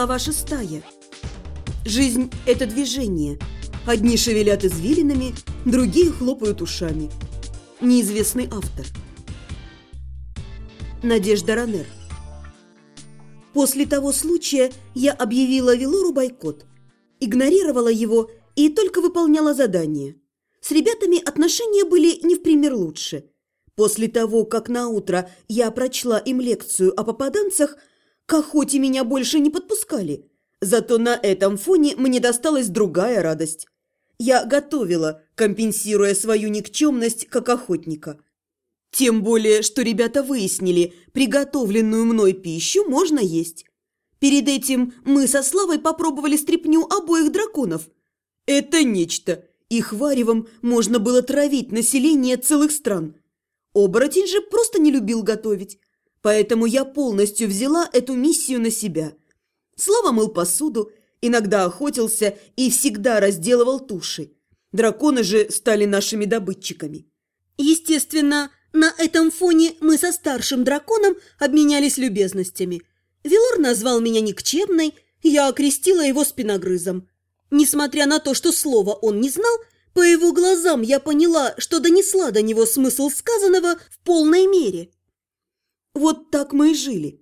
Глава шестая. Жизнь – это движение. Одни шевелят извилинами, другие хлопают ушами. Неизвестный автор. Надежда Ранер. После того случая я объявила Велору бойкот. Игнорировала его и только выполняла задание. С ребятами отношения были не в пример лучше. После того, как на утро я прочла им лекцию о попаданцах – к охоте меня больше не подпускали. Зато на этом фоне мне досталась другая радость. Я готовила, компенсируя свою никчемность как охотника. Тем более, что ребята выяснили, приготовленную мной пищу можно есть. Перед этим мы со Славой попробовали стряпню обоих драконов. Это нечто. Их варевом можно было травить население целых стран. Оборотень же просто не любил готовить. Поэтому я полностью взяла эту миссию на себя. Слава мыл посуду, иногда охотился и всегда разделывал туши. Драконы же стали нашими добытчиками. Естественно, на этом фоне мы со старшим драконом обменялись любезностями. Велор назвал меня никчемной, я окрестила его спиногрызом. Несмотря на то, что слова он не знал, по его глазам я поняла, что донесла до него смысл сказанного в полной мере. Вот так мы и жили.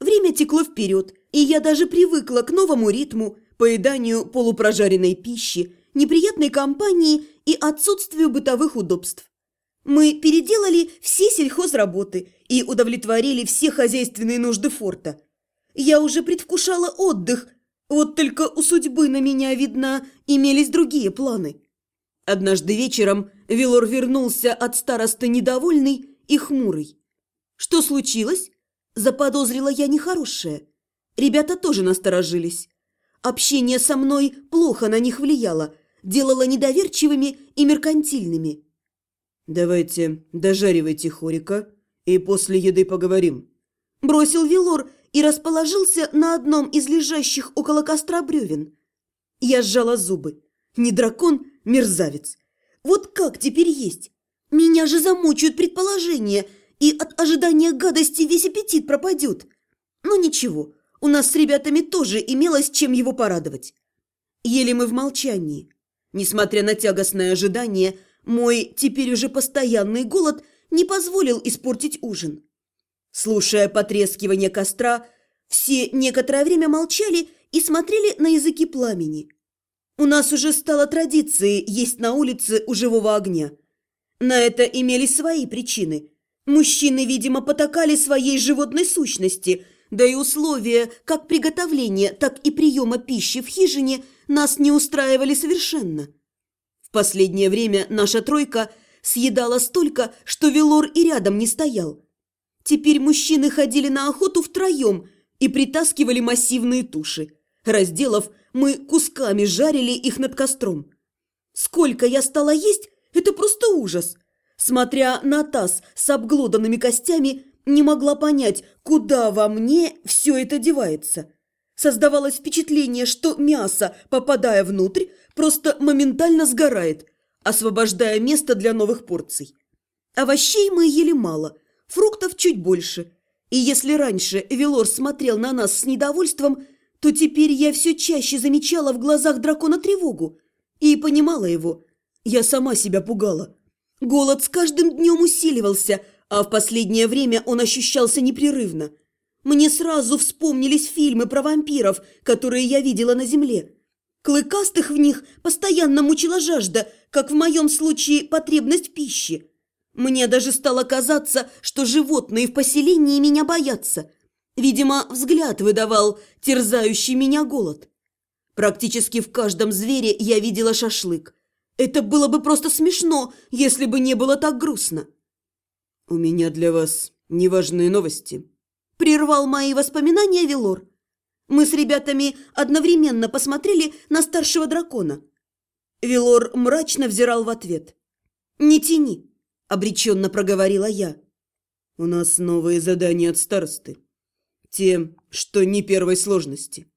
Время текло вперед, и я даже привыкла к новому ритму, поеданию полупрожаренной пищи, неприятной компании и отсутствию бытовых удобств. Мы переделали все сельхозработы и удовлетворили все хозяйственные нужды форта. Я уже предвкушала отдых, вот только у судьбы на меня, видно, имелись другие планы. Однажды вечером Велор вернулся от старосты недовольный и хмурый. «Что случилось?» Заподозрила я нехорошее. Ребята тоже насторожились. Общение со мной плохо на них влияло, делало недоверчивыми и меркантильными. «Давайте дожаривайте хорика, и после еды поговорим». Бросил Велор и расположился на одном из лежащих около костра бревен. Я сжала зубы. Не дракон, мерзавец. Вот как теперь есть? Меня же замучают предположения – и от ожидания гадости весь аппетит пропадет. Но ничего, у нас с ребятами тоже имелось чем его порадовать. Ели мы в молчании. Несмотря на тягостное ожидание, мой теперь уже постоянный голод не позволил испортить ужин. Слушая потрескивание костра, все некоторое время молчали и смотрели на языки пламени. У нас уже стало традицией есть на улице у живого огня. На это имелись свои причины – Мужчины, видимо, потакали своей животной сущности, да и условия как приготовления, так и приема пищи в хижине нас не устраивали совершенно. В последнее время наша тройка съедала столько, что Велор и рядом не стоял. Теперь мужчины ходили на охоту втроем и притаскивали массивные туши. Разделав, мы кусками жарили их над костром. Сколько я стала есть, это просто ужас – Смотря на таз с обглоданными костями, не могла понять, куда во мне все это девается. Создавалось впечатление, что мясо, попадая внутрь, просто моментально сгорает, освобождая место для новых порций. Овощей мы ели мало, фруктов чуть больше. И если раньше Велор смотрел на нас с недовольством, то теперь я все чаще замечала в глазах дракона тревогу и понимала его. Я сама себя пугала. Голод с каждым днем усиливался, а в последнее время он ощущался непрерывно. Мне сразу вспомнились фильмы про вампиров, которые я видела на земле. Клыкастых в них постоянно мучила жажда, как в моем случае потребность пищи. Мне даже стало казаться, что животные в поселении меня боятся. Видимо, взгляд выдавал терзающий меня голод. Практически в каждом звере я видела шашлык. Это было бы просто смешно, если бы не было так грустно. «У меня для вас неважные новости», – прервал мои воспоминания Велор. Мы с ребятами одновременно посмотрели на старшего дракона. Велор мрачно взирал в ответ. «Не тяни», – обреченно проговорила я. «У нас новые задания от старосты. Те, что не первой сложности».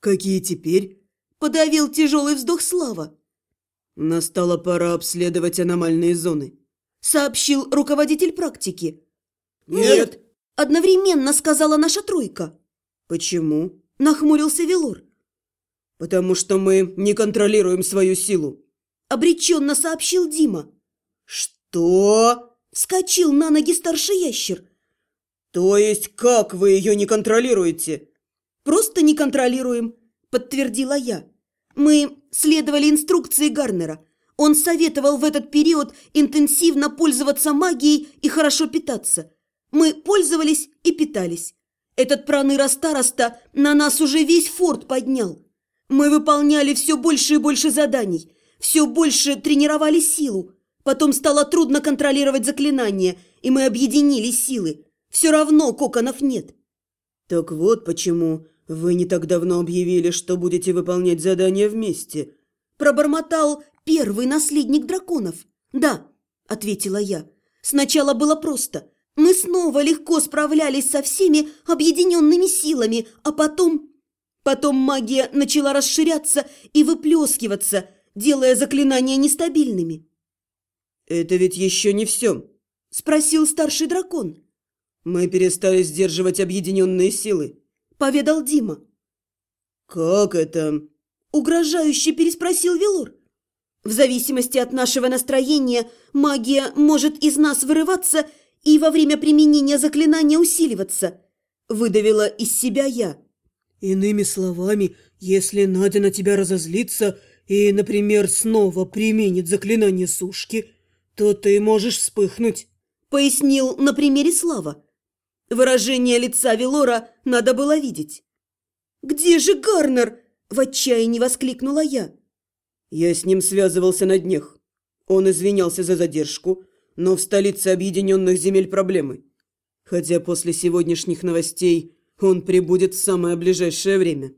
«Какие теперь?» – подавил тяжелый вздох Слава. «Настала пора обследовать аномальные зоны», – сообщил руководитель практики. «Нет!», одновременно сказала наша тройка. «Почему?» Нахмурился Велор. «Потому что мы не контролируем свою силу». Обреченно сообщил Дима. «Что?» Вскочил на ноги старший ящер. «То есть как вы ее не контролируете?» «Просто не контролируем», подтвердила я. Мы следовали инструкции Гарнера. Он советовал в этот период интенсивно пользоваться магией и хорошо питаться. Мы пользовались и питались. Этот проныра-староста на нас уже весь форт поднял. Мы выполняли все больше и больше заданий, все больше тренировали силу. Потом стало трудно контролировать заклинания, и мы объединили силы. Все равно коконов нет. Так вот почему вы не так давно объявили, что будете выполнять задания вместе. Пробормотал первый наследник драконов. Да, ответила я. Сначала было просто. Мы снова легко справлялись со всеми объединенными силами, а потом... Потом магия начала расширяться и выплескиваться, делая заклинания нестабильными. «Это ведь еще не все», – спросил старший дракон. «Мы перестали сдерживать объединенные силы», – поведал Дима. «Как это?» – угрожающе переспросил Велор. «В зависимости от нашего настроения магия может из нас вырываться и во время применения заклинания усиливаться», – выдавила из себя я. «Иными словами, если Надя на тебя разозлится и, например, снова применит заклинание сушки, то ты можешь вспыхнуть», – пояснил на примере Слава. Выражение лица Велора надо было видеть. «Где же Гарнер?» – в отчаянии воскликнула я. Я с ним связывался на днях. Он извинялся за задержку, но в столице объединенных земель проблемы. Хотя после сегодняшних новостей он прибудет в самое ближайшее время.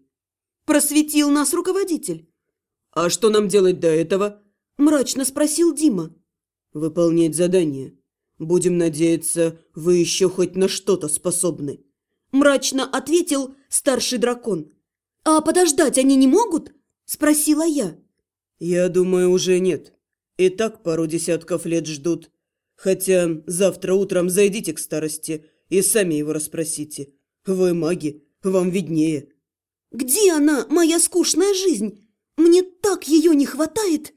Просветил нас руководитель. «А что нам делать до этого?» – мрачно спросил Дима. «Выполнять задание. Будем надеяться, вы еще хоть на что-то способны». Мрачно ответил старший дракон. «А подождать они не могут?» – спросила я. «Я думаю, уже нет. И так пару десятков лет ждут. Хотя завтра утром зайдите к старости и сами его расспросите. Вы маги, вам виднее». «Где она, моя скучная жизнь? Мне так ее не хватает!»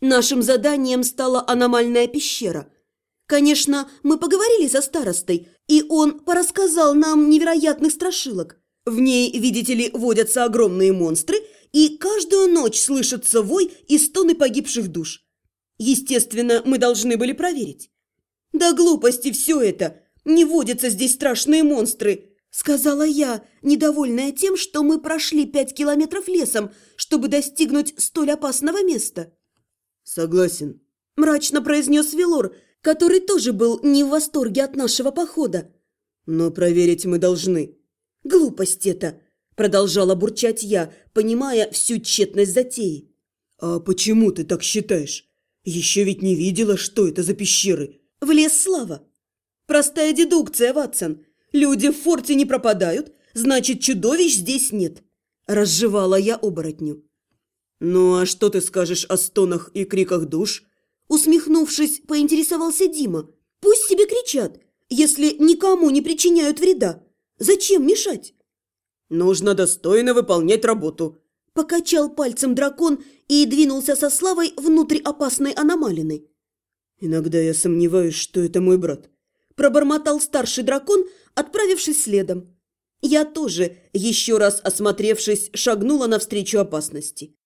Нашим заданием стала аномальная пещера. Конечно, мы поговорили со старостой, и он порассказал нам невероятных страшилок. В ней, видите ли, водятся огромные монстры, и каждую ночь слышится вой и стоны погибших душ. Естественно, мы должны были проверить. «Да глупости все это! Не водятся здесь страшные монстры!» Сказала я, недовольная тем, что мы прошли пять километров лесом, чтобы достигнуть столь опасного места. «Согласен», – мрачно произнес Велор, который тоже был не в восторге от нашего похода. «Но проверить мы должны». «Глупость это!» – продолжала бурчать я, понимая всю тщетность затеи. «А почему ты так считаешь? Еще ведь не видела, что это за пещеры». «Влез Слава». «Простая дедукция, Ватсон. Люди в форте не пропадают, значит, чудовищ здесь нет». Разжевала я оборотню. «Ну а что ты скажешь о стонах и криках душ?» Усмехнувшись, поинтересовался Дима. «Пусть себе кричат, если никому не причиняют вреда. Зачем мешать?» «Нужно достойно выполнять работу», – покачал пальцем дракон и двинулся со Славой внутрь опасной аномалины. «Иногда я сомневаюсь, что это мой брат», – пробормотал старший дракон, отправившись следом. Я тоже, еще раз осмотревшись, шагнула навстречу опасности.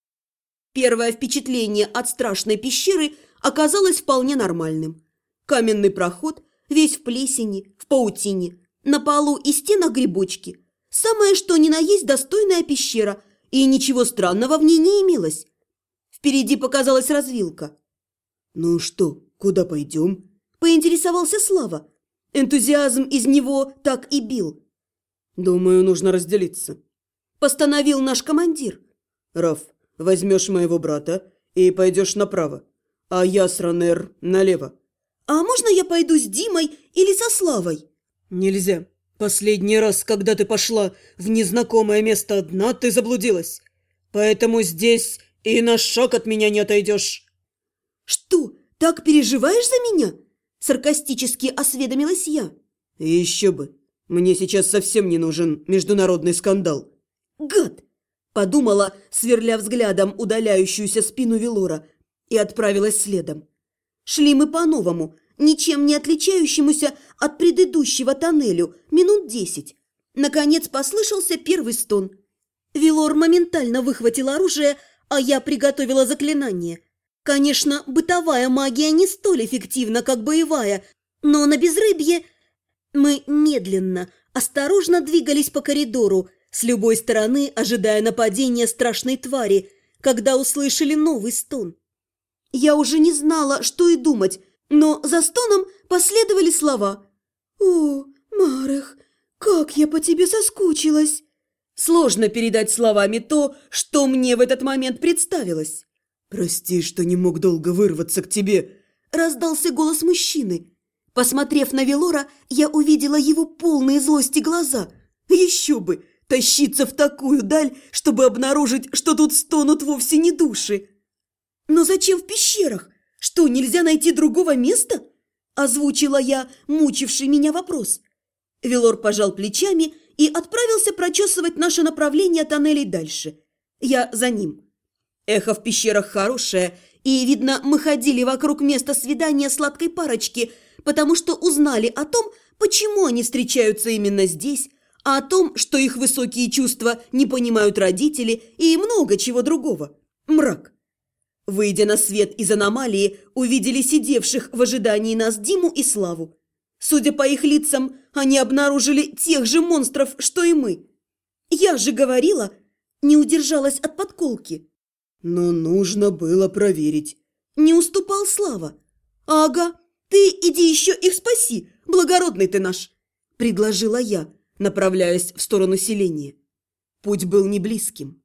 Первое впечатление от страшной пещеры оказалось вполне нормальным. Каменный проход, весь в плесени, в паутине, на полу и стенах грибочки. Самое что ни на есть достойная пещера, и ничего странного в ней не имелось. Впереди показалась развилка. «Ну что, куда пойдем?» – поинтересовался Слава. Энтузиазм из него так и бил. «Думаю, нужно разделиться», – постановил наш командир. «Раф, Возьмешь моего брата и пойдешь направо, а я с Ранер налево. А можно я пойду с Димой или со Славой? Нельзя. Последний раз, когда ты пошла в незнакомое место одна, ты заблудилась. Поэтому здесь и на шаг от меня не отойдешь. Что, так переживаешь за меня? Саркастически осведомилась я. Еще бы, мне сейчас совсем не нужен международный скандал. Гад! Подумала, сверля взглядом удаляющуюся спину Велора, и отправилась следом. Шли мы по-новому, ничем не отличающемуся от предыдущего тоннелю, минут десять. Наконец послышался первый стон. Велор моментально выхватил оружие, а я приготовила заклинание. Конечно, бытовая магия не столь эффективна, как боевая, но на безрыбье мы медленно, осторожно двигались по коридору, с любой стороны ожидая нападения страшной твари, когда услышали новый стон. Я уже не знала, что и думать, но за стоном последовали слова. «О, Марех, как я по тебе соскучилась!» Сложно передать словами то, что мне в этот момент представилось. «Прости, что не мог долго вырваться к тебе», – раздался голос мужчины. Посмотрев на Велора, я увидела его полные злости глаза. Еще бы! Тащиться в такую даль, чтобы обнаружить, что тут стонут вовсе не души. Но зачем в пещерах? Что, нельзя найти другого места? Озвучила я мучивший меня вопрос. Велор пожал плечами и отправился прочесывать наше направление тоннелей дальше. Я за ним. Эхо в пещерах хорошее, и, видно, мы ходили вокруг места свидания сладкой парочки, потому что узнали о том, почему они встречаются именно здесь, а о том, что их высокие чувства не понимают родители и много чего другого. Мрак. Выйдя на свет из аномалии, увидели сидевших в ожидании нас Диму и Славу. Судя по их лицам, они обнаружили тех же монстров, что и мы. Я же говорила, не удержалась от подколки. Но нужно было проверить. Не уступал Слава. Ага, ты иди еще их спаси, благородный ты наш, предложила я, направляясь в сторону селения. Путь был не близким.